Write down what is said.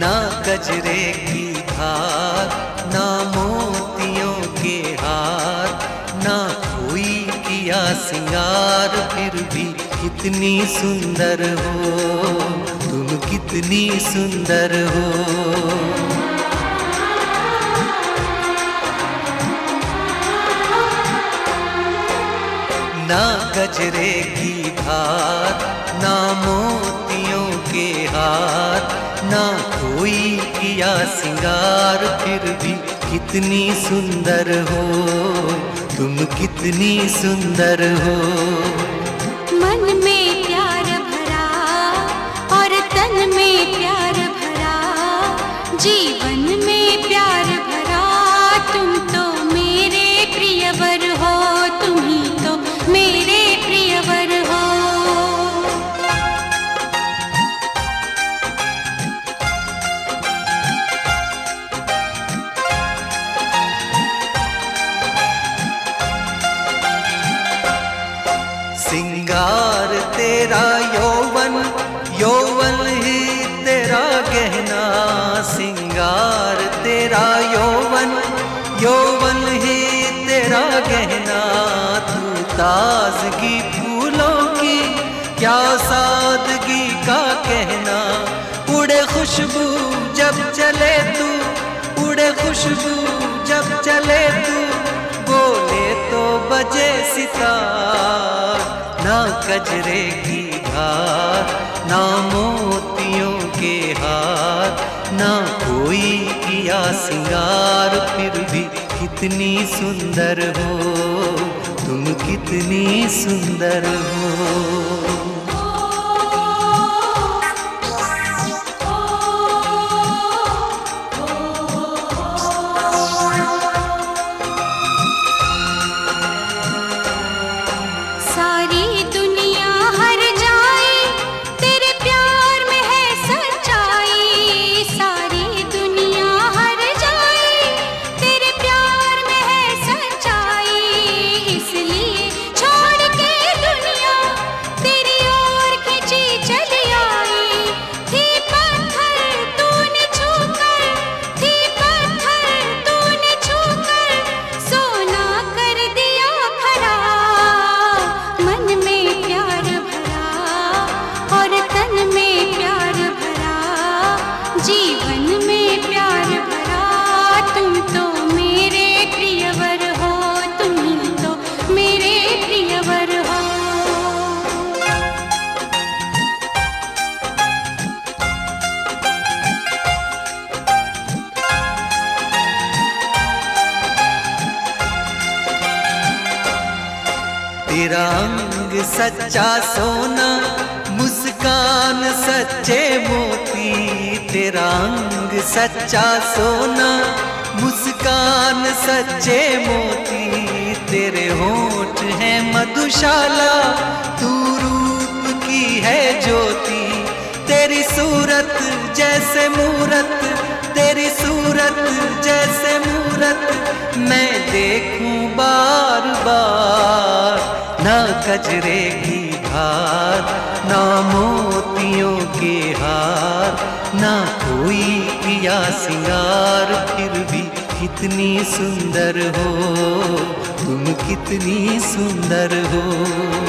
गजरे की धार, ना मोतियों के हार, ना कोई किया सिंगार, फिर भी कितनी सुंदर हो, तुम कितनी सुंदर हो। ना गजरे की धार, ना मोतियों के हार ना कोई किया सिंगार फिर भी कितनी सुंदर हो। तुम कितनी सुंदर हो। तेरा यौवन यौवन ही तेरा गहना, सिंगार तेरा यौवन यौवन ही तेरा गहना तू ताजगी फूलों की, क्या सादगी का कहना। उड़े खुशबू जब चले तू, उड़े खुशबू जब चले तू, बोले तो बजे सितार। कजरे की धार ना मोतियों के हार ना कोई किया सिंगार, फिर भी कितनी सुंदर हो, तुम कितनी सुंदर हो। तेरा अंग सच्चा सोना, मुस्कान सच्चे मोती, तेरा अंग सच्चा सोना, मुस्कान सच्चे मोती, तेरे होठ हैं मधुशाला, तू रूप की है ज्योति, तेरी सूरत जैसे मूरत, तेरी सूरत जैसे मूरत, मैं देखूँ बार बार। ना कजरे की धार ना मोतियों के हार, ना कोई पिया सिंगार, फिर भी कितनी सुंदर हो, तुम कितनी सुंदर हो।